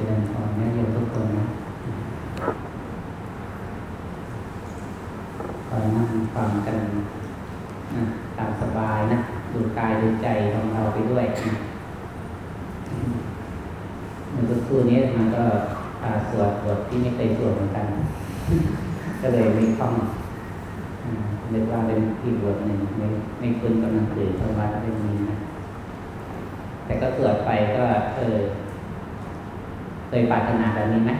จริญพรแม่โยมทุกคนนะคอยนั่งฟังกันนะตามสบายนะ ดูกายดูใจของเราไปด้วยนะเมื่อสักครู่นี้มันก็พาสวดบทที่ไม่เคยสวดเหมือนกัน ก็เลยไม่คล่องอ่าเรียกว่าเป็นอีกบทหนึ่งไม่ไม่คุ้นกับหนังสือธรรมะเล่มนี้นะแต่ก็สวดไปก็เออ เคยปรารถนาแบบนี้ไหม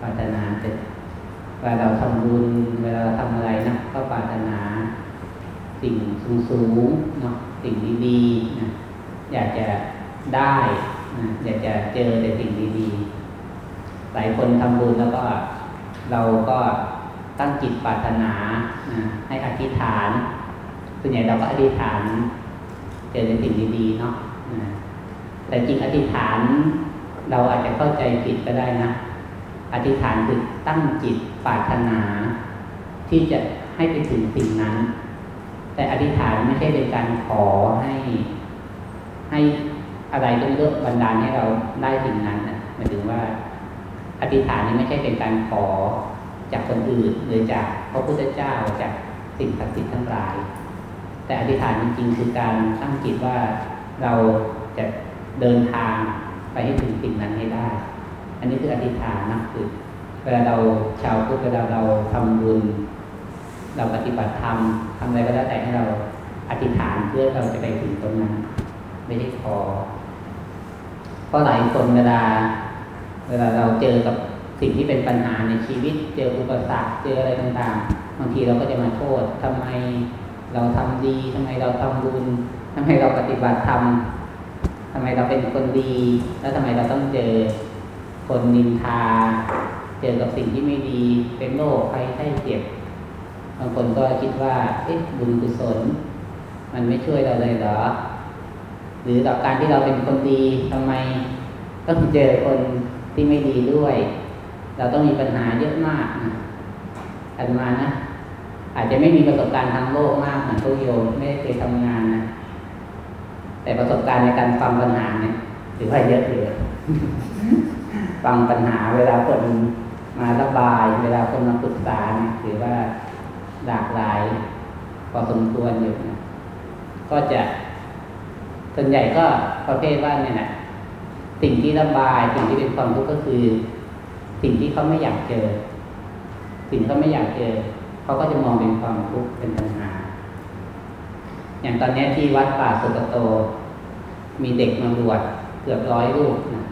ปรารถนาจะเวลาเราทำบุญเวลาเราทำอะไรนะก็ปรารถนา สิ่งสูงสูงเนาะสิ่งดีๆนะอยากจะได้นะอยากจะเจอแต่สิ่งดีๆ หลายคนทำบุญแล้วก็เราก็ตั้งจิตปรารถนานะให้อธิษฐานส่วนใหญ่เราก็อธิษฐานเจอแต่สิ่งดีๆเนาะนะแต่จริงอธิษฐาน เราอาจจะเข้าใจผิดก็ได้นะ อธิษฐานคือตั้งจิตปรารถนา ที่จะให้ไปถึงสิ่งนั้น แต่อธิษฐานไม่ใช่เป็นการขอให้ ให้อะไรต้องเลือกบันดาลให้เราได้สิ่งนั้นนะหมายถึงว่า อธิษฐานนี้ไม่ใช่เป็นการขอจากคนอื่นหรือจากพระพุทธเจ้าจากสิ่งศักดิ์สิทธิ์ทั้งหลาย แต่อธิษฐานจริงๆคือการตั้งจิตว่าเราจะเดินทาง ไปให้ถึงสิ่งนั้นให้ได้ อันนี้คืออธิษฐานนะคือเวลาเราชาวพุทธเวลาเราทำบุญ เราปฏิบัติธรรมทำอะไรก็แล้วแต่ให้เราอธิษฐานเพื่อเราจะไปถึงตรงนั้น ไม่ได้ขอเพราะหลายคนเวลา เวลาเราเจอกับสิ่งที่เป็นปัญหาในชีวิต เจออุปสรรคเจออะไรต่างๆบางทีเราก็จะมาโทษทำไมเราทำดีทำไมเราทำบุญทำไมเราปฏิบัติธรรม ทำไมเราเป็นคนดี แล้วทำไมเราต้องเจอคนนินทา เจอกับสิ่งที่ไม่ดี เป็นโรคภัยไข้เจ็บบางคนก็คิดว่าเอ๊ะบุญกุศล มันไม่ช่วยเราเลยเหรอ หรือต่อการที่เราเป็นคนดีทำไมต้องเจอคนที่ไม่ดีด้วย เราต้องมีปัญหาเยอะมากนะอันมานะอาจจะไม่มีประสบการณ์ทางโลกมากเหมือนพวโยมไม่ได้เคยทำงานนะ แต่ประสบการณ์ในการฟังปัญหาเนี่ยถือว่าเยอะเลยฟังปัญหาเวลาคนมาระบาย เวลาคนมาปรึกษาเนี่ยถือว่าหลากหลายพอสมควรอยู่นะก็จะส่วนใหญ่ก็ประเภทว่าเนี่ยนะสิ่งที่ระบายสิ่งที่เป็นความทุกข์ก็คือ สิ่งที่เขาไม่อยากเจอ สิ่งที่เขาไม่อยากเจอเขาก็จะมองเป็นความทุกข์เป็นปัญหา อย่างตอนนี้ที่วัดป่าสุกโต มีเด็กมาบวชเกือบร้อยรูปนะ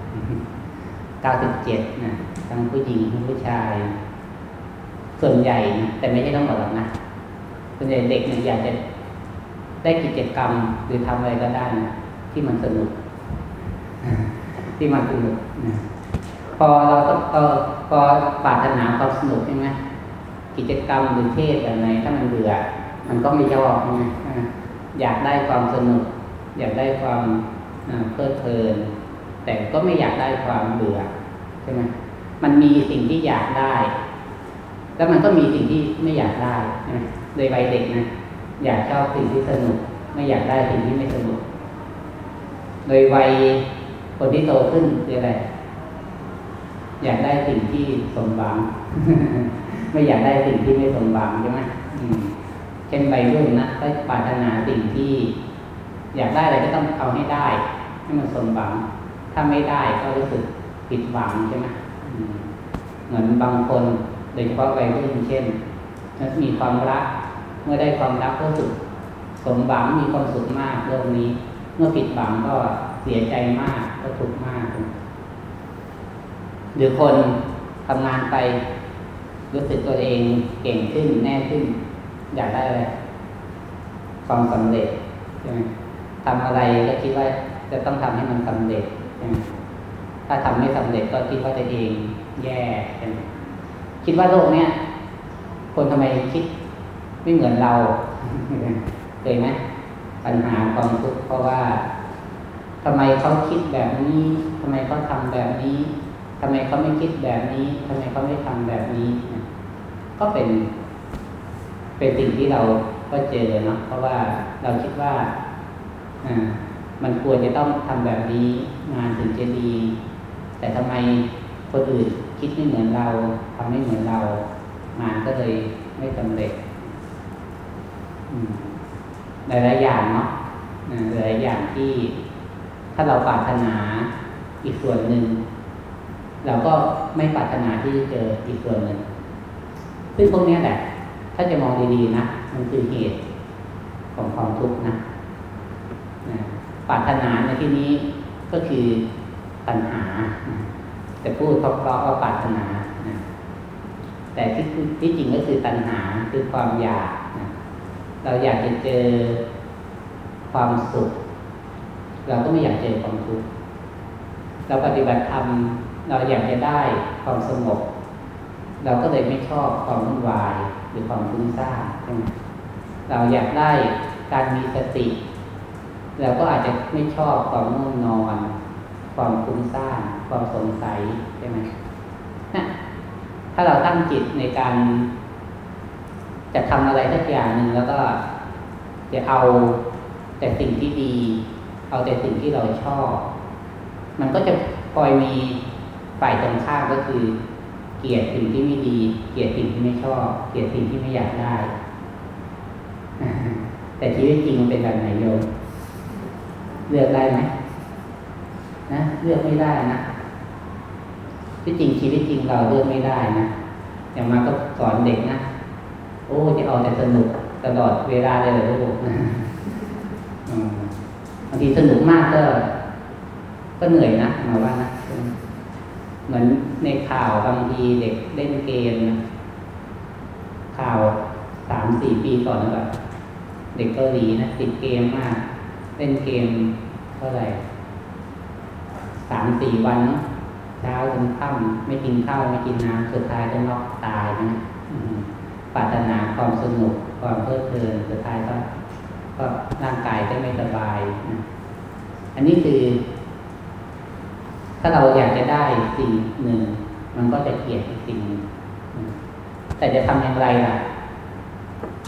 เก้าสิบเจ็ดนะทั้งผู้หญิงทั้งผู้ชาย ส่วนใหญ่นะแต่ไม่ใช่ทั้งหมดหรอกนะส่วนใหญ่เด็กเนี่ยอยากจะได้กิจกรรมหรือทำอะไรก็ได้นะที่มันสนุก ที่มันสนุกนะพอเราต้องพอพอปรารถนาความสนุกใช่ไหมกิจกรรมหรือเทศอะไรถ้ามันเบื่อ มันก็ไม่ชอบใช่ไหม อยากได้ความสนุก อยากได้ความเพลิดเพลิน แต่ก็ไม่อยากได้ความเบื่อใช่ไหมมันมีสิ่งที่อยากได้ แล้วมันก็มีสิ่งที่ไม่อยากได้ใช่ไหมโดยวัยเด็กนะอยากชอบสิ่งที่สนุก ไม่อยากได้สิ่งที่ไม่สนุกโดยวัยคนที่โตขึ้นคืออะไร อยากได้สิ่งที่สมหวัง ไม่อยากได้สิ่งที่ไม่สมหวังใช่ไหม เช่นวัยรุ่นนะก็ปรารถนาสิ่งที่ อยากได้อะไรก็ต้องเอาให้ได้ ให้มันสมหวัง ถ้าไม่ได้ก็รู้สึกผิดหวังใช่ไหมเหมือนบางคนโดยเฉพาะวัยรุ่นเช่นมีความรัก เมื่อได้ความรักก็รู้สึกสมหวังมีความสุขมากเรื่องนี้ เมื่อผิดหวังก็เสียใจมากก็ทุกข์มาก หรือคนทำงานไปรู้สึกตัวเองเก่งขึ้นแน่ขึ้น อยากได้อะไรความสำเร็จใช่ไหมทำอะไรก็คิดว่าจะต้องทำให้มันสำเร็จใช่ไหมถ้าทำไม่สำเร็จก็คิดว่าตัวเองแย่ใช่ไหมคิดว่าโลกเนี้ยคนทำไมคิดไม่เหมือนเราเคยไหมปัญหาความทุกข์เพราะว่าทำไมเขาคิดแบบนี้ทำไมเขาทำแบบนี้ทำไมเขาไม่คิดแบบนี้ทำไมเขาไม่ทำแบบนี้ ก็เป็น เป็นสิ่งที่เราก็เจอเนาะเพราะว่าเราคิดว่าอ่ามันควรจะต้องทำแบบนี้งานถึงจะดี แต่ทำไมคนอื่นคิดไม่เหมือนเราทำไม่เหมือนเรา งานก็เลยไม่สำเร็จหลายๆอย่างเนาะอ่าหลายๆอย่างที่ถ้าเราปรารถนาอีกส่วนหนึ่งเราก็ไม่ปรารถนาที่จะเจออีกส่วนหนึ่งซึ่งพวกนี้แหละ ถ้าจะมองดีๆนะมันคือเหตุของความทุกข์นะนะปรารถนาในที่นี้ก็คือตัณหานะแต่พูดเพราะๆว่าปรารถนานะแต่ที่ที่จริงก็คือตัณหาคือความอยากนะเราอยากจะเจอความสุข เราก็ไม่อยากเจอความทุกข์เราปฏิบัติธรรมเราอยากจะได้ความสงบเราก็เลยไม่ชอบความวุ่นวาย หรือความฟุ้งซ่านใช่ไหมเราอยากได้การมีสติเราก็อาจจะไม่ชอบความง่วงนอน ความฟุ้งซ่านความสงสัยใช่ไหมนะถ้าเราตั้งจิตในการ จะทำอะไรสักอย่างหนึ่งแล้วก็จะเอาแต่สิ่งที่ดี เอาแต่สิ่งที่เราชอบ มันก็จะคอยมีฝ่ายตรงข้ามก็คือ เกลียดสิ่งที่ไม่ดี เกลียดสิ่งที่ไม่ชอบ เกลียดสิ่งที่ไม่อยากได้ แต่ชีวิตจริงมันเป็นแบบไหนโยมเลือกได้ไหมนะเลือกไม่ได้นะที่จริงชีวิตจริงเราเลือกไม่ได้นะอย่างมาก็สอนเด็กนะโอ้จะเอาแต่สนุกตลอดเวลาเลยเหรอลูกนบางทีสนุกมากก็ ก็เหนื่อยนะมาว่านะ เหมือนในข่าวบางทีเด็กเล่นเกมข่าวสามสี่ปีก่อนนะแบบเด็กเกาหลีนะติดเกมมาก เล่นเกมเท่าไหร่สามสี่วันเนาะเช้าจนค่ำไม่กินข้าวไม่กินน้ำสุดท้ายก็น็อกตายนะปรารถนาความสนุกความเพลิดเพลินสุดท้ายก็ก็ร่างกายก็ไม่สบายนะอันนี้คือ ถ้าเราอยากจะได้สิ่งหนึ่ง มันก็จะเกลียดอีกสิ่งหนึ่งแต่จะทำอย่างไรล่ะ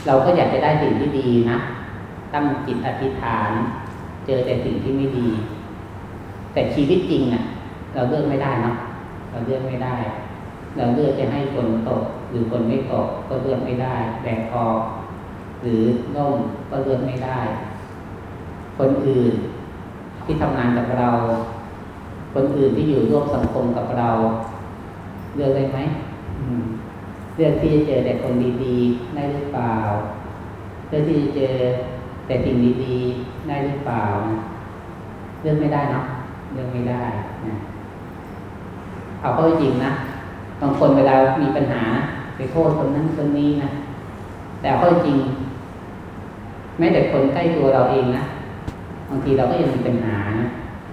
เราก็อยากจะได้สิ่งที่ดีนะ ตั้งจิตอธิษฐาน เจอแต่สิ่งที่ไม่ดี แต่ชีวิตจริงอะ เราเลือกไม่ได้นะเราเลือกไม่ได้ เราเลือกจะให้ฝนตก หรือฝนไม่ตกก็เลือกไม่ได้แดดออกหรือร่มก็เลือกไม่ได้ คนอื่นที่ทำงานกับเรา คนอื่นที่อยู่ร่วมสังคมกับเรา เลือกได้ไหมมเลือกที่จะเจอแต่คนดีๆได้หรือเปล่าเลือกที่จะเจอแต่สิ่งดีๆได้หรือเปล่านะเลือกไม่ได้เนาะเลือกไม่ได้นะเอาเข้าจริงนะบางคนเวลามีปัญหาไปโทษคนนั้นคนนี้นะแต่เอาเข้าจริงแม้แต่คนใกล้ตัวเราเองนะบางทีเราก็ยังมีปัญหานะ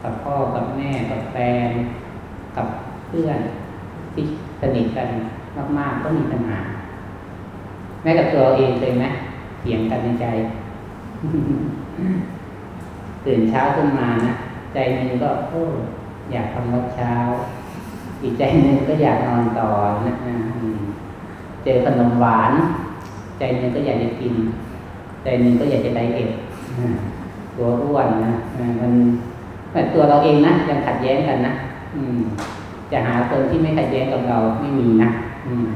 กับพ่อกับแม่กับแฟน กับเพื่อนที่สนิทกันมาก ๆ ก็มีปัญหา แม้กับตัวเราเองเคยไหมเถียงกันในใจ ตื่นเช้าขึ้นมานะใจหนึ่งก็โอ้อยากทำวัดเช้า อีกใจหนึ่งก็อยากนอนต่อนะเจอขนมหวาน ใจหนึ่งก็อยากจะกิน ใจหนึ่งก็อยากจะไดเอทตัวอ้วนนะมัน แต่ตัวเราเองนะยังขัดแย้งกันนะอืม จะหาคนที่ไม่ขัดแย้งกับเราไม่มีนะอืม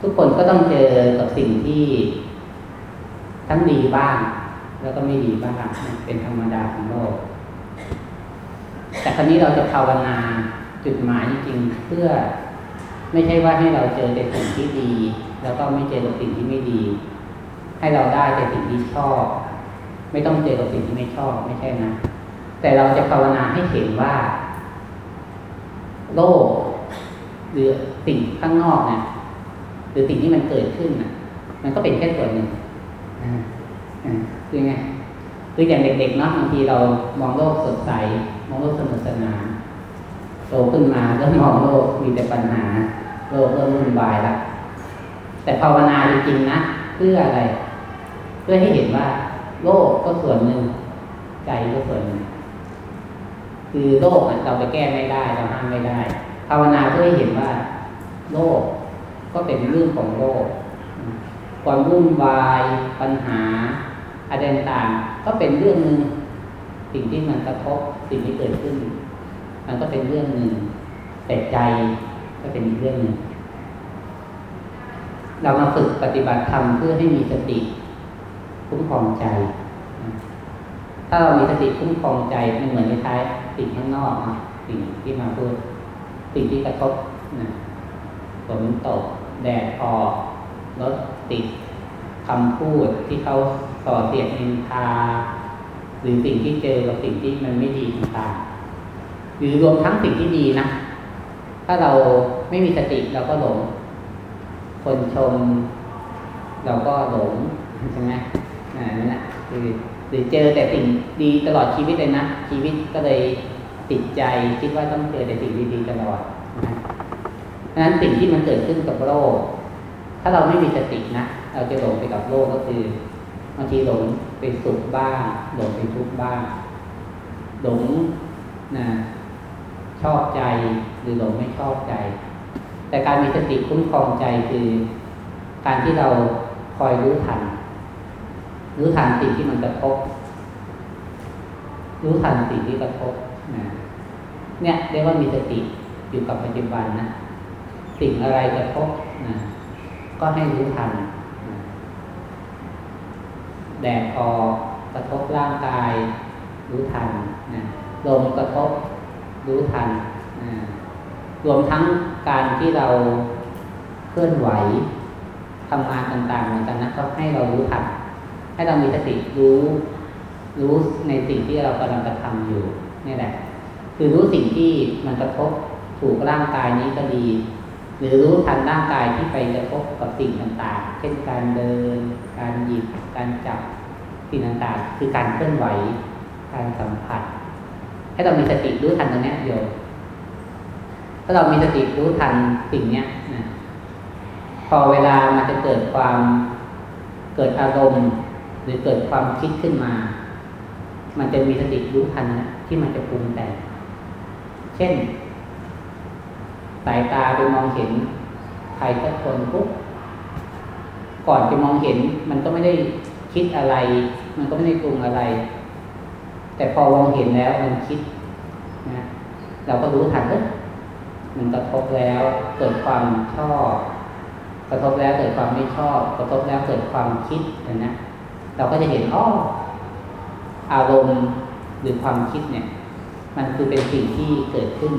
ทุกคนก็ต้องเจอกับสิ่งที่ทั้งดีบ้าง แล้วก็ไม่ดีบ้างเป็นธรรมดาของโลก แต่ครั้นี้เราจะภาวนาจุดหมายจริงเพื่อไม่ใช่ว่าให้เราเจอแต่สิ่งที่ดี แล้วก็ไม่เจอกับสิ่งที่ไม่ดี ให้เราได้แต่สิ่งที่ชอบ ไม่ต้องเจอกับสิ่งที่ไม่ชอบ ไม่ใช่นะ แต่เราจะภาวนาให้เห็นว่า โลก หรือสิ่งข้างนอกเนี่ยหรือสิ่งที่มันเกิดขึ้นน่ะมันก็เป็นแค่ส่วนหนึ่งอ่าอ่าคือไงคืออย่างเด็กๆเนาะบางทีเรามองโลกสดใส มองโลกสนุกสนานโตขึ้นมาก็มองโลกมีแต่ปัญหา โลกเริ่มวุ่นวายล้วแต่ภาวนาจริงๆนะเพื่ออะไร เพื่อให้เห็นว่า โลกก็ส่วนหนึ่งใจก็ส่วนหนึ่ง คือโลกเราไปแก้ไม่ได้เราห้ามไม่ได้ ภาวนาเพื่อให้เห็นว่า โลกก็เป็นเรื่องของโลก ความวุ่นวายปัญหาอะไรต่างๆก็เป็นเรื่องหนึ่งสิ่งที่มันกระทบสิ่งที่เกิดขึ้น มันก็เป็นเรื่องหนึ่งแต่ใจก็เป็นเรื่องหนึ่งเรามาฝึกปฏิบัติธรรมเพื่อให้มีสติคุ้มครองใจ ถ้าเรามีสติคุ้มครองใจมันเหมือนในท้าย สิ่งข้างนอกนะสิ่งที่มาพูด สิ่งที่กระทบนะฝนตก แดดออกรถติดคำพูดที่เขาส่อเสียดนินทา หรือสิ่งที่เจอกับสิ่งที่มันไม่ดีต่างๆหรือรวมทั้งสิ่งที่ดีนะ ถ้าเราไม่มีสติเราก็หลง คนชม เราก็หลงใช่ไหมนั่นแหละคือ หรือเจอแต่สิ่งดีตลอดชีวิตเลยนะ ชีวิตก็เลยติดใจคิดว่าต้องเจอแต่สิ่งดีๆตลอดนะนั้นสิ่งที่มันเกิดขึ้นกับโลก ถ้าเราไม่มีสตินะเราจะหลงไปกับโลกก็คือบางทีหลงไปสุขบ้างหลงไปทุกข์บ้างหลงนะชอบใจหรือหลงไม่ชอบใจ แต่การมีสติคุ้มครองใจคือ การที่เราคอยรู้ทัน รู้ทันสิ่งที่มันกระทบ รู้ทันสิ่งที่กระทบนะเนี่ยเรียกว่ามีสติอยู่กับปัจจุบันนะสิ่งอะไรกระทบนะก็ให้รู้ทันแดดออกกระทบร่างกาย รู้ทันนะลมกระทบรู้ทันนะรวมทั้งการที่เราเคลื่อนไหวทำงานต่างๆเหมือนกันนะก็ให้เรารู้ทัน ให้เรามีสติรู้ รู้ในสิ่งที่เรากำลังกระทำอยู่นี่แหละ คือรู้สิ่งที่มันกระทบถูกร่างกายนี้ก็ดี หรือรู้ทันร่างกายที่ไปกระทบกับสิ่งต่างๆ เช่นการเดิน การหยิบ การจับสิ่งต่างๆ คือการเคลื่อนไหว การสัมผัส ให้เรามีสติรู้ทันตรงนี้โยมถ้าเรามีสติรู้ทันสิ่งเนี้ยนะพอเวลามันจะเกิดความเกิดอารมณ์ หรือเกิดความคิดขึ้นมา มันจะมีสติรู้ทันนะที่มันจะปรุงแต่งเช่น สายตาไปมองเห็นใครสักคนปุ๊บก่อนจะมองเห็น มันก็ไม่ได้คิดอะไร มันก็ไม่ได้ปรุงอะไร แต่พอมองเห็นแล้วมันคิดนะเราก็รู้ทันเออมันกระทบแล้วเกิดความชอบ กระทบแล้วเกิดความไม่ชอบ กระทบแล้วเกิดความคิดนะนะ เราก็จะเห็นอ้ออารมณ์หรือความคิดเนี่ย มันคือเป็นสิ่งที่เกิดขึ้น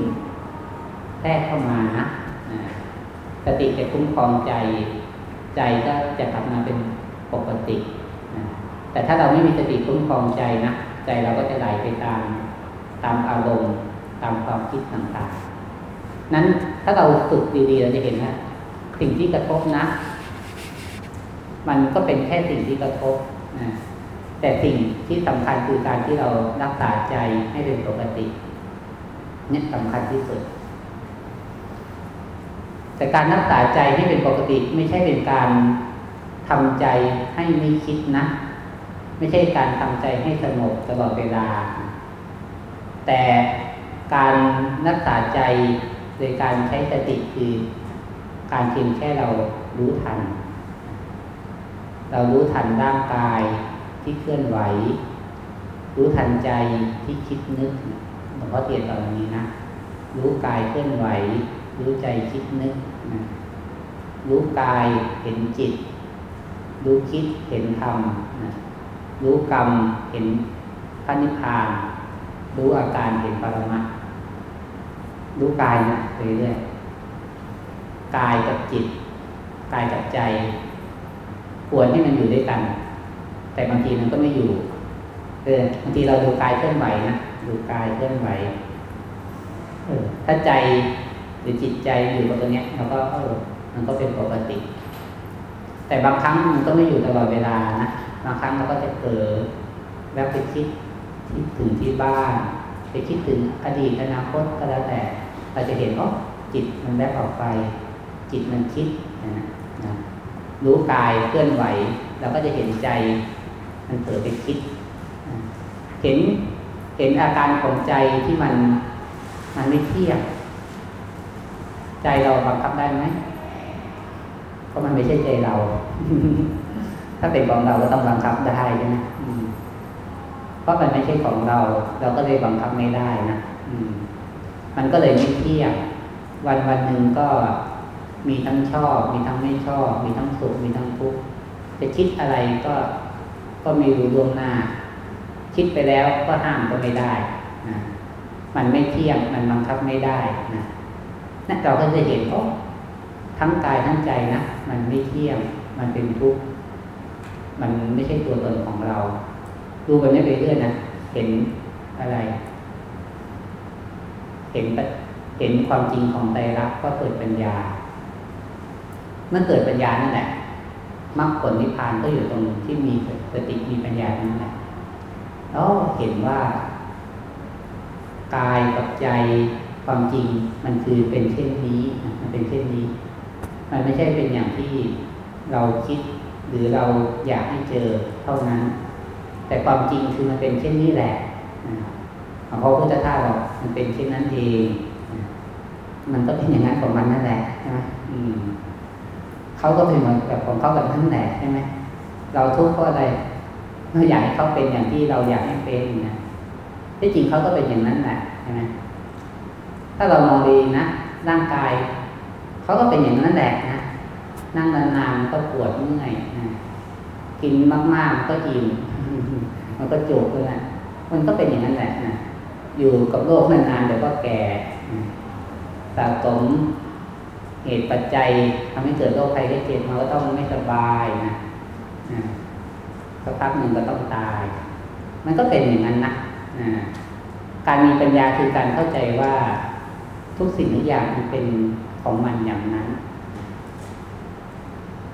แทรกเข้ามานะสติจะคุ้มครองใจ ใจก็จะกลับมาเป็นปกตินะแต่ถ้าเราไม่มีสติคุ้มครองใจนะ ใจเราก็จะไหลไปตามตามอารมณ์ตามความคิดต่างๆ นั้นถ้าเราฝึกดีๆ เราจะเห็นนะสิ่งที่กระทบนะ มันก็เป็นแค่สิ่งที่กระทบ นะแต่สิ่งที่สำคัญคือการที่เรารักษาใจให้เป็นปกติเนี่ยสำคัญที่สุด แต่การรักษาใจให้เป็นปกติ ไม่ใช่เป็นการทำใจให้ไม่คิดนะ ไม่ใช่การทำใจให้สงบตลอดเวลา แต่การรักษาใจโดยการใช้สติคือ การเพียงแค่เรารู้ทัน เรารู้ทันร่างกายที่เคลื่อนไหว รู้ทันใจที่คิดนึกหลวงพ่อเทียนตอนนี้นะ รู้กายเคลื่อนไหว รู้ใจคิดนึกนะรู้กายเห็นจิต รู้คิดเห็นธรรมนะรู้กรรมเห็นพระนิพพาน รู้อาการเห็นปรมัตรู้กายนะเรื่อยๆกายกับจิต กายกับใจ ควรให้มันอยู่ด้วยกัน แต่บางทีมันก็ไม่อยู่เออบางทีเราดูกายเคลื่อนไหวนะดูกายเคลื่อนไหวเออถ้าใจหรือจิตใจอยู่กับตัวเนี้ยเราก็เออมันก็เป็นปกติ แต่บางครั้งมันก็ไม่อยู่ตลอดเวลานะบางครั้งเราก็จะเกิดแล้วไปคิดคิดถึงที่บ้าน ไปคิดถึงอดีตอนาคตก็แล้วแต่ เราจะเห็นว่าจิตมันแวบออกไป จิตมันคิดนะนะ รู้กายเคลื่อนไหว เราก็จะเห็นใจ มันเผลอไปคิด เห็นเห็นอาการของใจที่มันมันไม่เที่ยงใจเราบังคับได้ไหมเพราะมันไม่ใช่ใจเรา ถ้าเป็นของเราก็ต้องบังคับได้ใช่ไหมเพราะมันไม่ใช่ของเรา เราก็เลยบังคับไม่ได้นะมันก็เลยไม่เที่ยงวันวันหนึ่งก็ มีทั้งชอบ มีทั้งไม่ชอบ มีทั้งสุขมีทั้งทุกข์จะคิดอะไรก็ก็มีรู้ล่วงหน้า คิดไปแล้วก็ห้ามก็ไม่ได้นะมันไม่เที่ยงมันบังคับไม่ได้นะนั่นเราก็จะเห็นโอ้ทั้งกายทั้งใจนะมันไม่เที่ยงมันเป็นทุกข์มันไม่ใช่ตัวตนของเรา ดูแบบนี้ไปเรื่อยนะเห็นอะไร เห็นเห็นความจริงของใจรักก็เกิดปัญญา เมื่อเกิดปัญญานั่นแหละมรรคผลนิพพานก็อยู่ตรงที่มีสติมีปัญญานั่นแหละแล้วเห็นว่ากายกับใจความจริงมันคือเป็นเช่นนี้มันเป็นเช่นนี้ มันไม่ใช่เป็นอย่างที่เราคิดหรือเราอยากให้เจอเท่านั้น แต่ความจริงคือมันเป็นเช่นนี้แหละของพระพุทธทาสเรามันเป็นเช่นนั้นเอง มันก็เป็นอย่างนั้นของมันนั่นแหละใช่ไหม เขาก็เป็นเหมือนกับของเขาแบบนั้นแหละใช่ไหมเราทุกข์เพราะอะไรเราอยากให้เขาเป็นอย่างที่เราอยากให้เป็นนะที่จริงเขาก็เป็นอย่างนั้นแหละใช่ไหมถ้าเรามองดีนะร่างกายเขาก็เป็นอย่างนั้นแหละนะนั่งนานๆก็ปวดเมื่อยนะกินมากๆก็อิ่มมันก็จุกเลยนะมันก็เป็นอย่างนั้นแหละนะอยู่กับโลกนานๆเดี๋ยวก็แก่สะสม เหตุปัจจัยทำให้เกิดโรคภัยไข้เจ็บมันก็ต้องไม่สบายนะสักพักหนึ่งก็ต้องตาย มันก็เป็นอย่างนั้นนะการมีปัญญาคือการเข้าใจว่าทุกสิ่งทุกอย่างมันเป็นของมันอย่างนั้น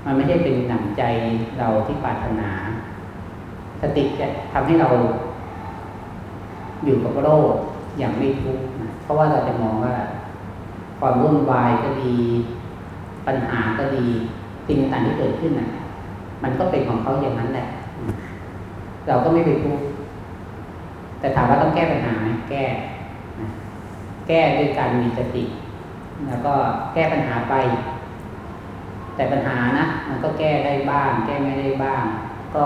มันไม่ใช่เป็นหนังใจเราที่ปรารถนา สติจะทำให้เราอยู่กับโรคอย่างไม่ทุกข์นะเพราะว่าเราจะมองว่า ความวุ่นวายก็ดี ปัญหาก็ดีสิ่งต่างๆที่เกิดขึ้นนะมันก็เป็นของเขาอย่างนั้นแหละ เราก็ไม่ไปทุกข์แต่ถามว่าต้องแก้ปัญหาไหมแก้แก้ด้วยการมีสติแล้วก็แก้ปัญหาไป แต่ปัญหานะมันก็แก้ได้บ้าง แก้ไม่ได้บ้าง ก็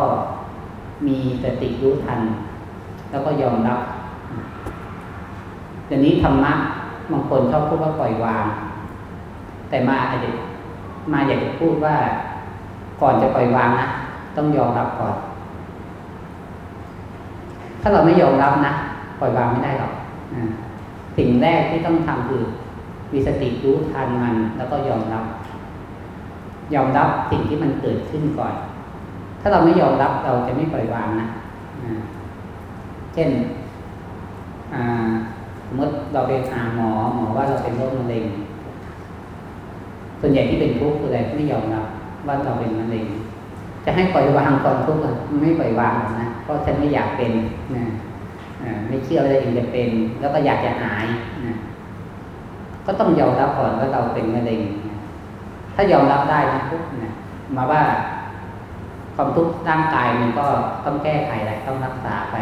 มีสติรู้ทัน แล้วก็ยอมรับเดี๋ยวนี้ธรรมะ บางคนชอบพูดว่าปล่อยวาง แต่มาอาจจะมาอยากจะพูดว่าก่อนจะปล่อยวางนะต้องยอมรับก่อน ถ้าเราไม่ยอมรับนะปล่อยวางไม่ได้หรอกสิ่งแรกที่ต้องทำคือมีสติรู้ทันมันแล้วก็ยอมรับ ยอมรับสิ่งที่มันเกิดขึ้นก่อน ถ้าเราไม่ยอมรับเราจะไม่ปล่อยวางนะเช่น มมติเราไปหาหมอหมอว่าเราเป็นโรคมะเร็ง ส่วนใหญ่ที่เป็นทุกข์คืออะไรไม่ยอมรับว่าเราเป็นมะเร็ง จะให้ปล่อยวางความทุกข์ไม่ปล่อยวางนะเพราะฉันไม่อยากเป็นนะไม่เชื่อว่าตัวเองจะเป็น แล้วก็อยากจะหายนะก็ต้องยอมรับก่อนว่าเราเป็นมะเร็ง ถ้ายอมรับได้นะทุกนะมาว่าความทุกข์ร่างกายมันก็ต้องแก้ไขแหละต้องรักษาไป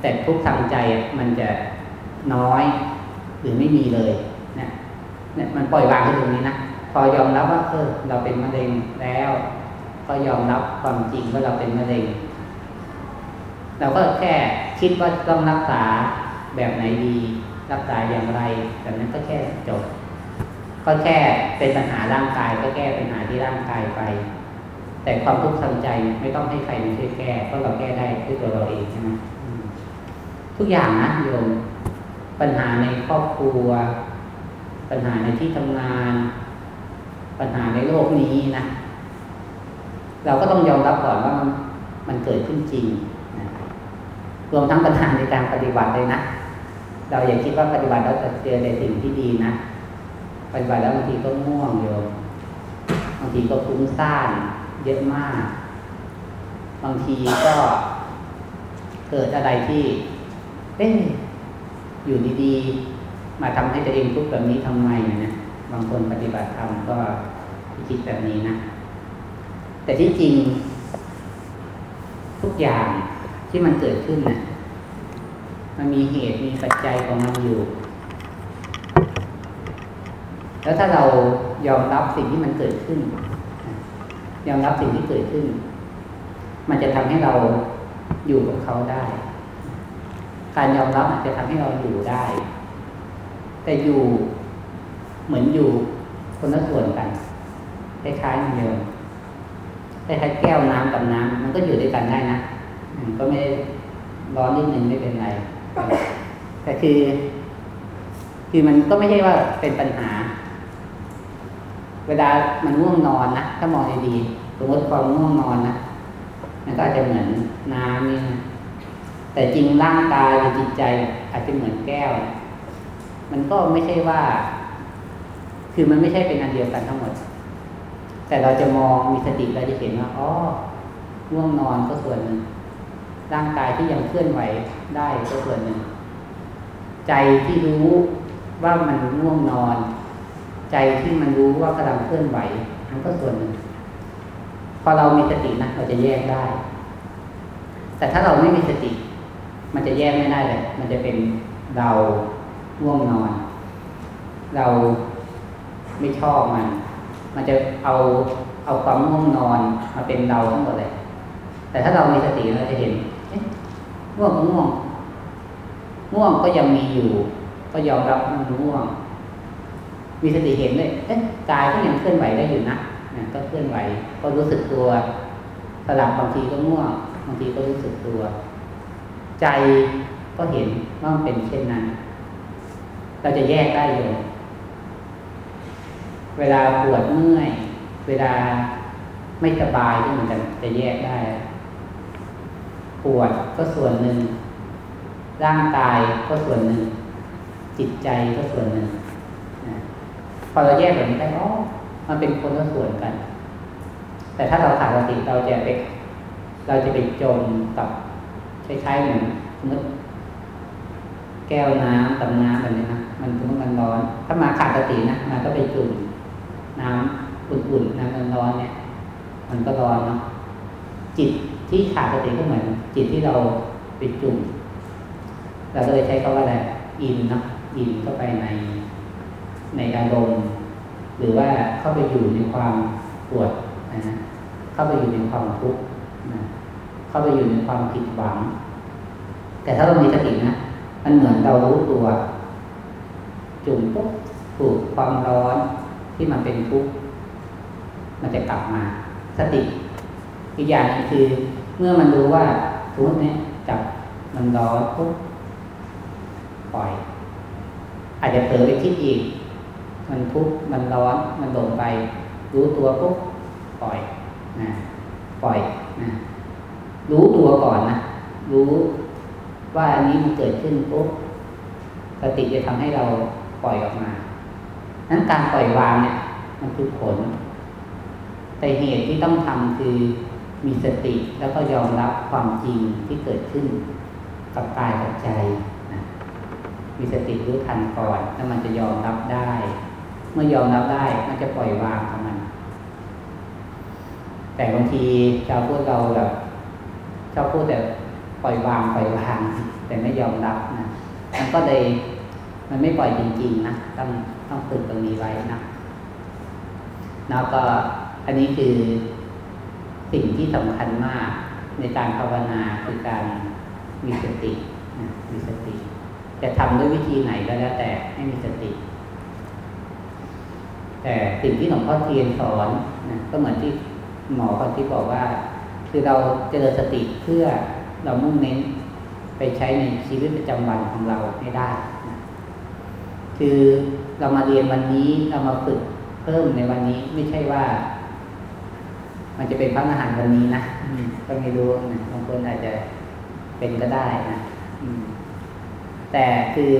แต่ทุกข์ทางใจมันจะ น้อย หรือไม่มีเลยนะเนี่ยมันปล่อยวางที่ตรงนี้นะพอยอมรับว่าเออเราเป็นมะเร็งแล้ว ก็ยอมรับความจริงว่าเราเป็นมะเร็ง เราก็แค่คิดว่าต้องรักษาแบบไหนดี รักษาอย่างไรแบบนั้นก็แค่จบ ก็แค่เป็นปัญหาร่างกาย ก็แก้ปัญหาที่ร่างกายไป แต่ความทุกข์ทางใจไม่ต้องให้ใครมาช่วยแก้เพราะเราแก้ได้ด้วยตัวเราเองใช่ไหมทุกอย่างนะโยม ปัญหาในครอบครัว ปัญหาในที่ทำงาน ปัญหาในโลกนี้นะเราก็ต้องยอมรับก่อนว่ามันเกิดขึ้นจริงนะรวมทั้งปัญหาในการปฏิบัติเลยนะเราอย่าคิดว่าปฏิบัติเราจะเจอในสิ่งที่ดีนะปฏิบัติแล้วบางทีก็ง่วงโยมบางทีก็ฟุ้งซ่านเยอะมาก บางทีก็เกิดอะไรที่ เอ๊ะ อยู่ดีๆ มาทำให้ตัวเองทุกข์แบบนี้ทำไมนะบางคนปฏิบัติธรรมก็คิดแบบนี้นะ แต่ที่จริง ทุกอย่างที่มันเกิดขึ้นนะมันมีเหตุมีปัจจัยของมันอยู่ แล้วถ้าเรายอมรับสิ่งที่มันเกิดขึ้น ยอมรับสิ่งที่เกิดขึ้น มันจะทำให้เราอยู่กับเขาได้ การยอมรับอาจจะทำให้เราอยู่ได้ แต่อยู่เหมือนอยู่คนละส่วนกันคล้ายๆกันเดียวคล้ายๆแก้วน้ำกับน้ำมันก็อยู่ด้วยกันได้นะก็ไม่ร้อนนิดนึงไม่เป็นไร แต่คือ คือมันก็ไม่ใช่ว่าเป็นปัญหา เวลามันง่วงนอนนะถ้ามองดีๆสมมติความง่วงนอนนะมันก็อาจจะเหมือนน้ำนี่นะ แต่จริงร่างกายหรือจิตใจอาจจะเหมือนแก้ว มันก็ไม่ใช่ว่า คือมันไม่ใช่เป็นอันเดียวกันทั้งหมด แต่เราจะมองมีสติเราจะเห็นว่าอ๋อง่วงนอนก็ส่วนหนึ่งร่างกายที่ยังเคลื่อนไหวได้ก็ส่วนหนึ่ง ใจที่รู้ว่ามันง่วงนอน ใจที่มันรู้ว่ากำลังเคลื่อนไหวมันก็ส่วนหนึ่งพอเรามีสตินะเราจะแยกได้ แต่ถ้าเราไม่มีสติ มันจะแยกไม่ได้เลย มันจะเป็นเราง่วงนอน เราไม่ชอบมัน มันจะเอาเอาความง่วงนอนมาเป็นเราทั้งหมดเลย แต่ถ้าเรามีสติเราจะเห็นเอ๊ะง่วงก็ง่วง ง่วงก็ยังมีอยู่ ก็ยอมรับมันง่วง มีสติเห็นเลยเอ๊ะกายก็ยังเคลื่อนไหวได้อยู่นะนะก็เคลื่อนไหว ก็รู้สึกตัวสลับบางทีก็ง่วง บางทีก็รู้สึกตัว ใจก็เห็นว่ามันเป็นเช่นนั้น เราจะแยกได้อยู่เวลาปวดเมื่อย เวลาไม่สบายก็เหมือนกันจะแยกได้ ปวดก็ส่วนหนึ่ง ร่างกายก็ส่วนหนึ่ง จิตใจก็ส่วนหนึ่งพอเราแยกแบบนี้ได้อ๋อมันเป็นคนละส่วนกัน แต่ถ้าเราขาดสติเราจะไปเราจะไปจมกับ คล้ายๆเหมือนสมมติแก้วน้ำกับน้ำแบบนี้นะมันสมมติมันร้อน ถ้ามาขาดสตินะมันก็ไปจุ่มน้ำอุ่นๆน้ำร้อนๆเนี่ย มันก็ร้อนเนาะจิตที่ขาดสติก็เหมือน จิตที่เราไปจุ่มเราก็เลยใช้คำว่าอะไรอินเนาะอินเข้าไปในในอารมณ์หรือว่าเข้าไปอยู่ในความปวดนะเข้าไปอยู่ในความทุกข์ เข้าไปอยู่ในความผิดหวัง แต่ถ้าเรามีสตินะ มันเหมือนเรารู้ตัว จุ่มปุ๊บถูกความร้อนที่มันเป็นทุกข์มันจะกลับมา สติอีกอย่างนึงคือ เมื่อมันรู้ว่าทุกข์เนี่ยจับมันร้อนปุ๊บปล่อย อาจจะเผลอไปคิดอีก มันทุกข์มันร้อนมันหลงไป รู้ตัวปุ๊บปล่อยนะปล่อยนะ รู้ตัวก่อนนะ รู้ว่าอันนี้มันเกิดขึ้นปุ๊บสติจะทำให้เราปล่อยออกมานั้นการปล่อยวางเนี่ย มันคือผล แต่เหตุที่ต้องทำคือมีสติแล้วก็ยอมรับความจริงที่เกิดขึ้น กับกายกับใจนะมีสติรู้ทันก่อนแล้วมันจะยอมรับได้ เมื่อยอมรับได้มันจะปล่อยวางของมัน แต่บางทีชาวพูดเราแบบ ชอบพูดแต่ปล่อยวางปล่อยวาง แต่ไม่ยอมรับนะมันก็เลยมันไม่ปล่อยจริงๆนะต้องต้องฝึกตรงนี้ไว้นะแล้วก็อันนี้คือสิ่งที่สำคัญมากในการภาวนาคือการมีสตินะมีสติ จะทำด้วยวิธีไหนก็แล้วแต่ให้มีสติ แต่สิ่งที่หลวงพ่อเทียนสอนนะก็เหมือนที่หมอคนที่บอกว่า คือเราเจริญสติเพื่อเรามุ่งเน้นไปใช้ในชีวิตประจำวันของเราให้ได้นะคือเรามาเรียนวันนี้เรามาฝึกเพิ่มในวันนี้ไม่ใช่ว่า มันจะเป็นพระอาหารวันนี้นะก็ไม่รู้นะบางคนอาจจะเป็นก็ได้นะแต่คือ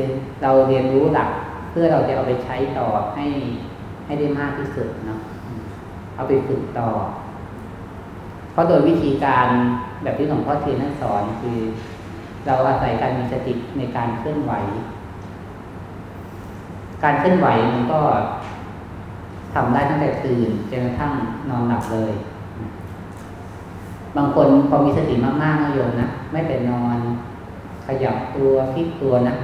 เราเรียนรู้หลักเพื่อเราจะเอาไปใช้ต่อให้ให้ได้มากที่สุดเนาะเอาไปฝึกต่อ ราะโดยวิธีการแบบที่หลวงพ่อเทียนท่านสอนคือ เราอาศัยการมีสติในการเคลื่อนไหว การเคลื่อนไหวมันก็ทำได้ตั้งแต่ตื่นจนกระทั่งนอนหลับเลย บางคนพอมีสติมากๆนะโยมนะไม่เป็นนอน ขยับตัวพลิกตัวนะ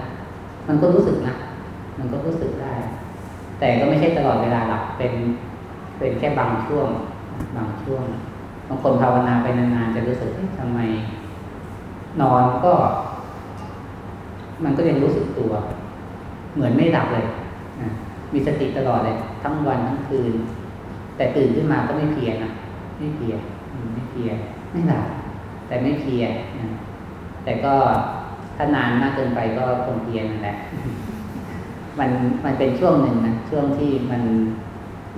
มันก็รู้สึกนะมันก็รู้สึกได้ แต่ก็ไม่ใช่ตลอดเวลาหลับเป็นเป็นแค่บางช่วง บางช่วง บางคนภาวนาไปนานๆจะรู้สึกทำไม นอนก็ มันก็ยังรู้สึกตัว เหมือนไม่หลับเลยนะมีสติตลอดเลย ทั้งวันทั้งคืน แต่ตื่นขึ้นมาก็ไม่เพลียนะไม่เพลียไม่เพลีย ไม่หลับแต่ไม่เพลียนะแต่ก็ถ้านานมากเกินไปก็คงเพลียนั่นแหละมันมันเป็นช่วงหนึ่งนะช่วงที่มัน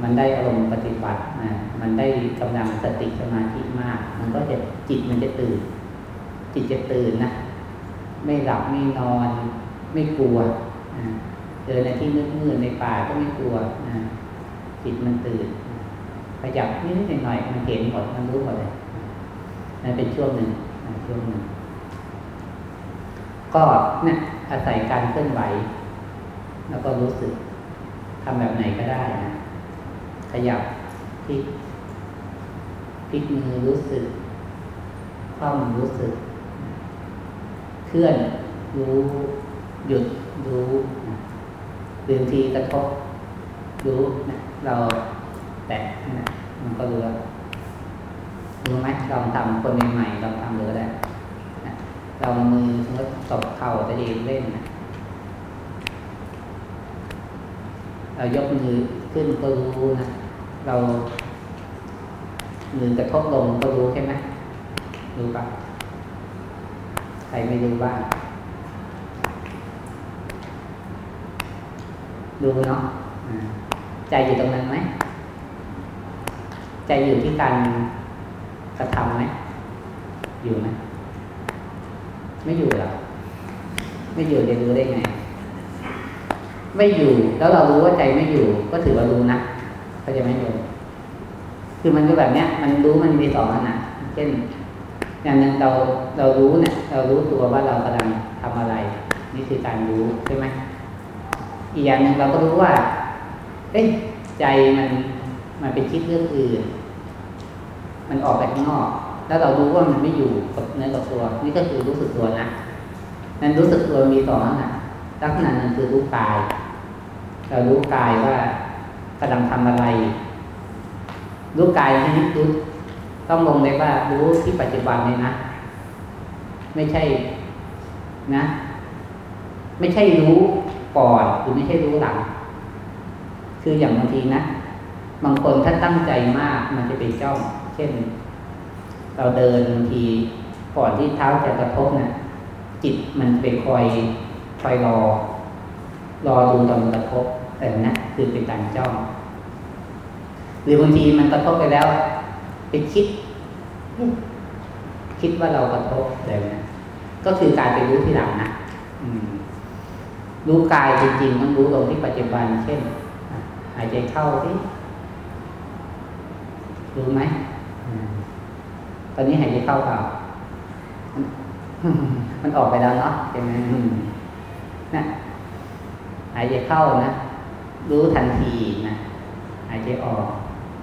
มันได้อารมณ์ปฏิบัตินะมันได้กำลังสติสมาธิมาก มันก็จะจิตมันจะตื่น จิตจะตื่นนะไม่หลับไม่นอน ไม่กลัวนะเดินในที่มืดๆในป่าก็ไม่กลัวนะจิตมันตื่นขยับนิดหน่อยมันเห็นหมดมันรู้หมดเลยนั่นเป็นช่วงหนึ่งช่วงหนึ่งก็เนี่ยอาศัยการเคลื่อนไหว แล้วก็รู้สึกทำแบบไหนก็ได้นะ ขยับพลิกพลิกมือรู้สึกคว่ำรู้สึก เคลื่อนรู้ หยุดรู้นะบางทีกระทบรู้นะเราแตะนะมันก็รู้แล้วรู้ไหมลองทำคนใหม่ๆลองทำดูก็ได้นะเรามือสมมติตบเข่าจะเองเล่นนะเรายกมือขึ้นก็รู้นะ เรามือกระทบลงก็รู้ใช่ไหมรู้ปะใครไม่รู้บ้างดูเนาะใจอยู่ตรงนั้นไหมใจอยู่ที่การกระทำไหมอยู่ไหมไม่อยู่หรอไม่อยู่จะรู้ได้ไง ไม่อยู่แล้วเรารู้ว่าใจไม่อยู่ ก็ถือว่ารู้นะ เขาใจะไม่โยมคือมันก็แบบเนี้ย มันรู้มันมีสองขนาดเช่น อย่างหนึ่งเราเรารู้เนี่ย เรารู้ตัวว่าเรากำลังทำอะไร นี่คือการรู้ใช่ไหมอีกอย่างหนึ่งเราก็รู้ว่า เอ้ยใจมันมันไปคิดเรื่องอื่น มันออกไปข้างนอก แล้วเรารู้ว่ามันไม่อยู่กับเนื้อกับตัว นี่ก็คือรู้สึกตัวนะนั้นรู้สึกตัวมีสองขนาดลักษณะหนึ่งคือรู้กาย เรารู้กายว่า กำลังทำอะไร รู้กายที่นี้รู้ต้องลงเลยว่ารู้ที่ปัจจุบันเลยนะ ไม่ใช่นะ ไม่ใช่รู้ก่อนหรือไม่ใช่รู้หลัง คืออย่างบางทีนะบางคนถ้าตั้งใจมากมันจะไปจ้อง เช่น เราเดินบางทีก่อนที่เท้าจะกระทบนะ่ะ จิตมันไปคอยคอยรอ รอดูตอนกระทบ แต่นะคือเป็นการจ้อง หรือบางทีมันกระทบไปแล้ว ไปคิด คิดว่าเรากระทบอะไรนะก็คือการไปรู้ที่หลังนะอืมรู้กายจริงๆ มันรู้ตรงที่ปัจจุบัน เช่น หายใจเข้าสิรู้ไหมตอนนี้หายใจเข้าเปล่ามันออกไปแล้วเนาะใช่ไหมอืมนะหายใจเข้านะ รู้ทันทีนะหายใจออก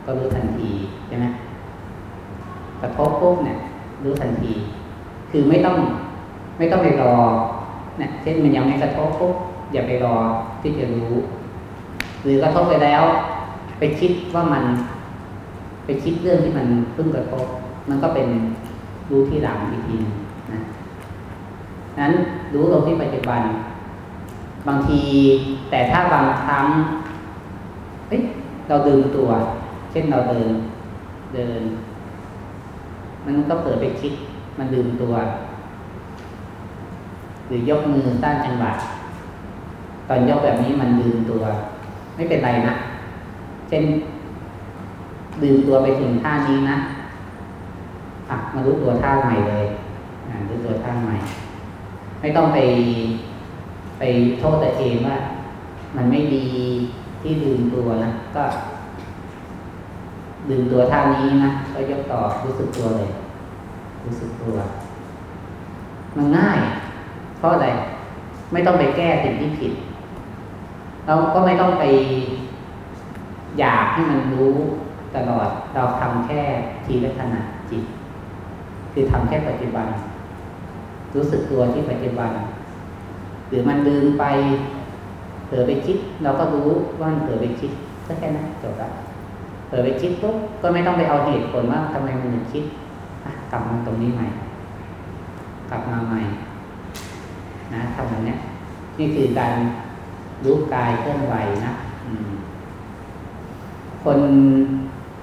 ก็รู้ทันทีใช่ไหมกระทบปุ๊บเนี่ย รู้ทันที คือไม่ต้อง ไม่ต้องไปรอเนี่ยเช่นมันยังไม่กระทบปุ๊บอย่าไปรอที่จะรู้ หรือกระทบไปแล้ว ไปคิดว่ามัน ไปคิดเรื่องที่มันเพิ่งกระทบ มันก็เป็นรู้ที่หลังอีกทีหนึงนะนั้นรู้ตรงที่ปัจจุบัน บางทีแต่ถ้าบางครั้งเอ้ยเราดึงตัว เช่นเราเดินเดิน มันก็เปิดไปคิด มันลืมตัว หรือยกมือต้านจังหวะตอนยกแบบนี้มันลืมตัว ไม่เป็นไรนะเช่นลืมตัวไปถึงท่านี้นะอะมารู้ตัวท่าใหม่เลยรู้ตัวท่าใหม่ ไม่ต้องไป ไปโทษตัวเองว่า มันไม่ดีที่ลืมตัวนะก็ลืมตัวท่านี้นะก็ยกต่อรู้สึกตัวเลย รู้สึกตัว มันง่าย เพราะอะไรไม่ต้องไปแก้สิ่งที่ผิดเราก็ไม่ต้องไปอยากให้มันรู้ตลอดเราทำแค่ทีละขณะจิต คือทำแค่ปัจจุบัน รู้สึกตัวที่ปัจจุบัน หรือมันลืมไปเผลอไปคิด เราก็รู้ว่ามันเผลอไปคิดก็แค่นั้นจบละเผลอไปคิดปุ๊บก็ไม่ต้องไปเอาเหตุผลว่าทำไมมันถึงคิดกลับมาตรงนี้ใหม่ กลับมาใหม่ นะทำแบบนี้นี่คือการรู้กายเคลื่อนไหวนะอืคน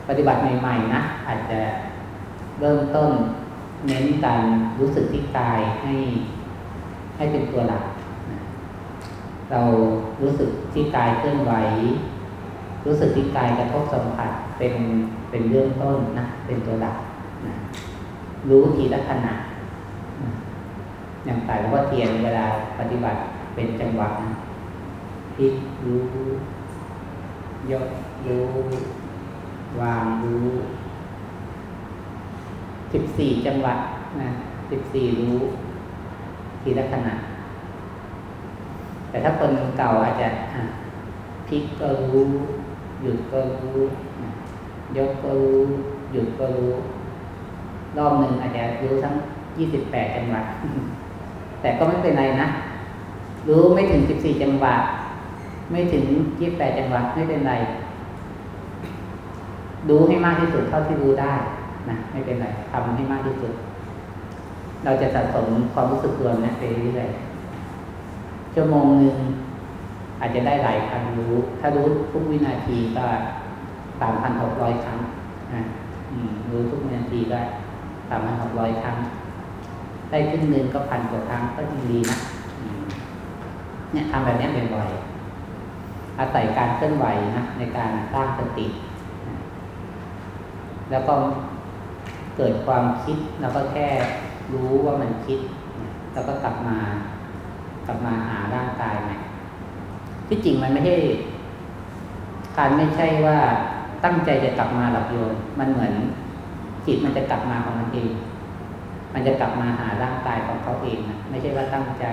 ปฏิบัติใหม่ๆนะอาจจะเริ่มต้นเน้นการรู้สึกที่กายให้ให้เป็นตัวหลัก เรารู้สึกที่กายเคลื่อนไหว รู้สึกที่กายกระทบสัมผัสเป็นเป็นเรื่องต้นนะเป็นตัวหลักนะรู้ทีละขณะอย่างแต่หลวงพ่อเทียนเวลาปฏิบัติเป็นจังหวะนะพลิกรู้ยกรู้วางรู้สิบสี่จังหวะนะสิบสี่รู้ทีละขณะ แต่ถ้าคนเก่าอาจจะพลิกก็รู้ หยุดก็รู้ยกก็รู้ หยุดก็รู้ รอบหนึ่งอาจจะรู้ทั้งยี่สิบแปดจังหวะแต่ก็ไม่เป็นไรนะ รู้ไม่ถึงสิบสี่จังหวะ ไม่ถึงยี่สิบแปดจังหวะไม่เป็นไรดูให้มากที่สุดเท่าที่รู้ได้นะไม่เป็นไรทำให้มากที่สุด เราจะสะสมความรู้สึกตัวนะไปเรื่อยๆ ชั่วโมงหนึ่งอาจจะได้หลายพันรู้ ถ้ารู้ทุกวินาทีก็สามพันหกร้อยครั้งนะรู้ทุกวินาทีก็สามพันหกร้อยครั้ง ได้ครึ่งหนึ่งก็พันกว่าครั้งก็ยังดีนะเนี่ยทำแบบนี้บ่อยๆอาศัยการเคลื่อนไหวนะในการสร้างสติ แล้วก็เกิดความคิดแล้วก็แค่รู้ว่ามันคิด แล้วก็กลับมา กลับมาหาร่างกายใหม่ที่จริงมันไม่ใช่การไม่ใช่ว่าตั้งใจจะกลับมาหลับโยนมันเหมือนจิตมันจะกลับมาของมันเอง มันจะกลับมาหาร่างกายของเขาเองนะไม่ใช่ว่าตั้งใจ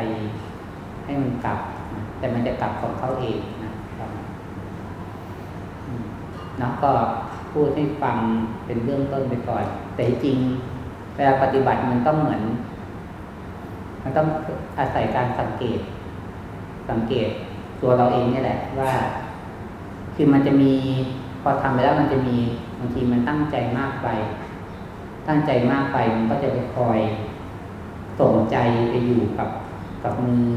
ให้มันกลับ แต่มันจะกลับของเขาเองนะครับเนาะก็พูดให้ฟังเป็นเรื่องต้นไปก่อน แต่จริงเวลาปฏิบัติมันต้องเหมือน มันต้องอาศัยการสังเกต สังเกตตัวเราเองนี่แหละ ว่า คือมันจะมีพอทำไปแล้วมันจะมีบางทีมันตั้งใจมากไป ตั้งใจมากไปมันก็จะไปคอยส่งใจไปอยู่กับกับมือ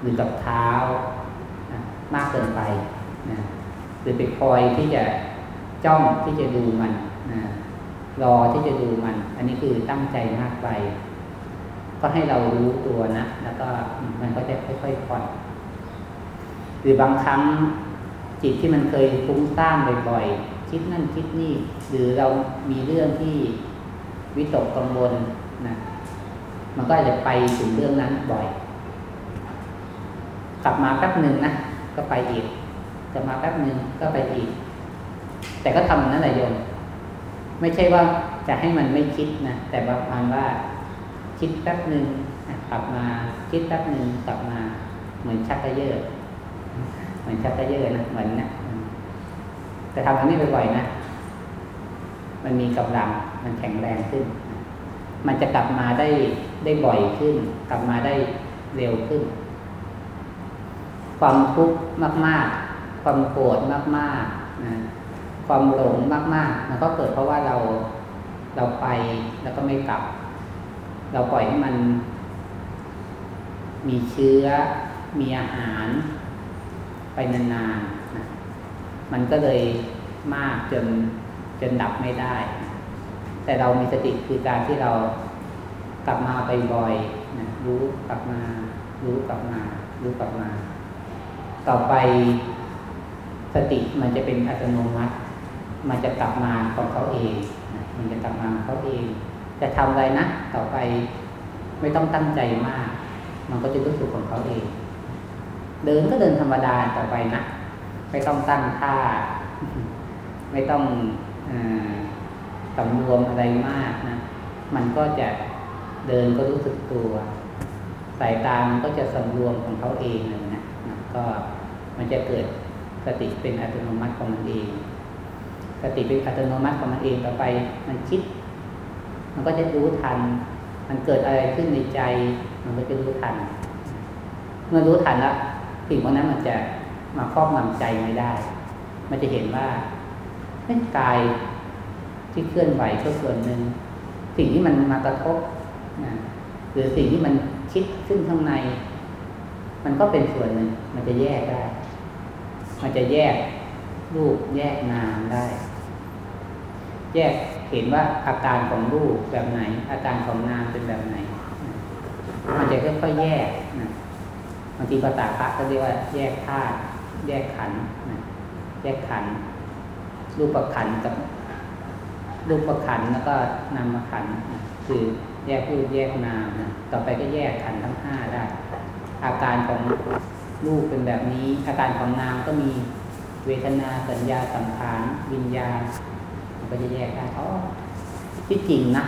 หรือกับเท้ามากเกินไปนะหรือไปคอยที่จะจ้องที่จะดูมันนะรอที่จะดูมัน อันนี้คือตั้งใจมากไป ก็ให้เรารู้ตัวนะ แล้วก็มันก็จะค่อยๆผ่อนหรือบางครั้งจิตที่มันเคยฟุ้งซ่านบ่อยๆ คิดนั่นคิดนี่ หรือเรามีเรื่องที่วิตกกังวลนะ มันก็อาจจะไปถึงเรื่องนั้นบ่อย กลับมาแป๊บหนึ่งนะ ก็ไปอีก กลับมาแป๊บหนึ่งก็ไปอีก แต่ก็ทำนั่นแหละโยม ไม่ใช่ว่าจะให้มันไม่คิดนะ แต่ประมาณว่า คิดแป๊บหนึ่งกลับมาคิดแป๊บหนึ่งกลับมาเหมือนชักกระเยอะเหมือนชักกระเยอะนะเหมือนนะแต่ทำอันนี้บ่อยๆนะมันมีกำลังมันแข็งแรงขึ้น มันจะกลับมาได้ได้บ่อยขึ้น กลับมาได้เร็วขึ้น ความทุกข์มาก ๆ ความโกรธมากๆนะความหลงมากๆมันก็เกิดเพราะว่าเราเราไปแล้วก็ไม่กลับ เราปล่อยให้มัน มีเชื้อ มีอาหาร ไปนานๆนะมันก็เลยมากจนจนดับไม่ได้ แต่เรามีสติคือการที่เรากลับมาไปบ่อยนะรู้กลับมา รู้กลับมา รู้กลับมา ต่อไปสติมันจะเป็นอัตโนมัติ มันจะกลับมาของเขาเองนะมันจะกลับมาของเขาเอง จะทำอะไรนะ ต่อไปไม่ต้องตั้งใจมาก มันก็จะรู้สึกของเขาเอง เดินก็เดินธรรมดาต่อไปนะ ไม่ต้องตั้งท่า ไม่ต้องอสำรวมอะไรมากนะ มันก็จะเดินก็รู้สึกตัว สายตามันก็จะสำรวมของเขาเองเลยนะนะก็มันจะเกิดสติเป็นอัตโนมัติของมันเอง สติเป็นอัตโนมัติของมันเองต่อไป มันคิด มันก็จะรู้ทัน มันเกิดอะไรขึ้นในใจ มันก็จะรู้ทัน เมื่อรู้ทันแล้วสิ่งพวกนั้นมันจะมาครอบงำใจไม่ได้ มันจะเห็นว่าเป็นกายที่เคลื่อนไหวก็ส่วนหนึ่ง สิ่งที่มันมากระทบนะหรือสิ่งที่มันคิดขึ้นข้างในมมันก็เป็นส่วนหนึ่ง มันจะแยกได้ มันจะแยกรูปแยกนามได้ แยก เห็นว่าอาการของรูปแบบไหน อาการของนามเป็นแบบไหน มันจะค่อยๆแยกนะบางทีภาษาพระก็เรียกว่า แยกธาตุแยกขันนะแยกขัน รูปประขันกับ รูปประขันแล้วก็นามขันนะคือแยกรูปแยกนามนะต่อไปก็แยกขันทั้งห้าได้ อาการของรูปเป็นแบบนี้ อาการของนามก็มีเวทนาสัญญาสังขารวิญญาณ ก็จะแยกได้อ๋อที่จริงนะ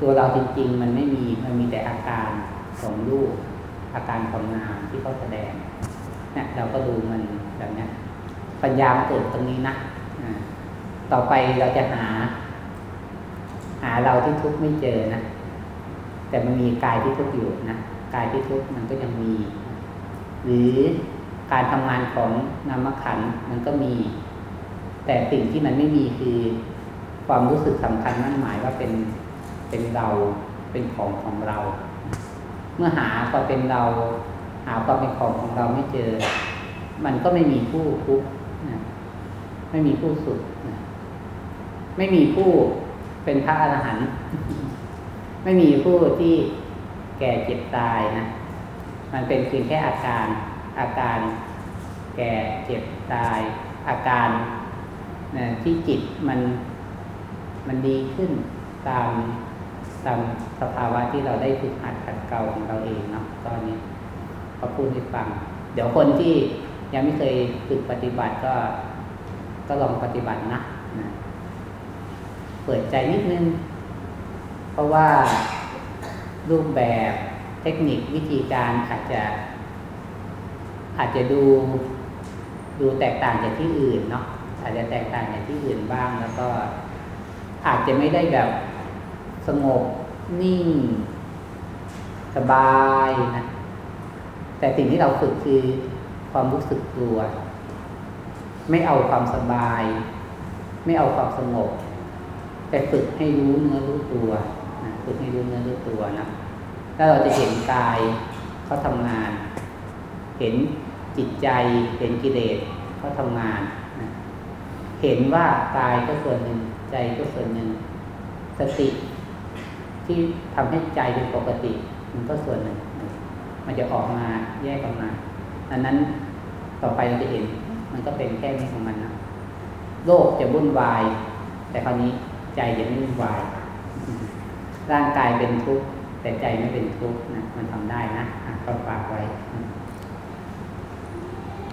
ตัวเราจริง ๆ มันไม่มีมันมีแต่อาการของรูปอาการของนามที่เขาแสดงเนี่ยเราก็ดูมันแบบนี้ปัญญาเกิดตรงนี้นะต่อไปเราจะหา หาเราที่ทุกข์ไม่เจอนะแต่มันมีกายที่ทุกข์อยู่นะกายที่ทุกข์มันก็ยังมี หรือการทำงานของนามขันมันก็มี แต่สิ่งที่มันไม่มีคือ ความรู้สึกสำคัญมั่นหมายว่าเป็นเป็นเราเป็นของของเรา เมื่อหาความเป็นเรา หาความเป็นของของเราไม่เจอ มันก็ไม่มีผู้ทุกข์ไม่มีผู้สุขไม่มีผู้เป็นพระอรหันต์ไม่มีผู้ที่แก่เจ็บตายนะมันเป็นเพียงแค่อาการอาการแก่เจ็บตาย อาการ นะที่จิตมันมันดีขึ้นตามตามสภาวะที่เราได้ฝึกหัดขัดเกลาของเราเองเนาะตอนนี้ก็พูดให้ฟัง เดี๋ยวคนที่ยังไม่เคยฝึกปฏิบัติก็ก็ลองปฏิบัตินะนะเปิดใจนิดนึง เพราะว่ารูปแบบเทคนิควิธีการอาจจะ อาจจะดูดูแตกต่างจากที่อื่นเนาะ อาจจะแตกต่างจากที่อื่นบ้างแล้วก็อาจจะไม่ได้แบบสงบนิ่ง สบายนะ แต่สิ่งที่เราฝึกคือความรู้สึกตัว ไม่เอาความสบาย ไม่เอาความสงบ แต่ฝึกให้รู้เนื้อรู้ตัวนะฝึกให้รู้เนื้อรู้ตัวนะแล้วเราจะเห็นกายเขาทำงาน เห็นจิตใจเห็นกิเลสเขาทำงาน เห็นว่ากายก็ส่วนหนึ่ง ใจก็ส่วนหนึ่ง สติที่ทำให้ใจเป็นปกติ มันก็ส่วนหนึ่ง มันจะออกมาแยกออกมาอันนั้นต่อไปเราจะเห็น มันก็เป็นแค่นี้ของมันนะโลกจะวุ่นวาย แต่คราวนี้ใจจะไม่วุ่นวาย ร่างกายเป็นทุกข์แต่ใจไม่เป็นทุกข์นะมันทำได้นะอะก็ฝากไว้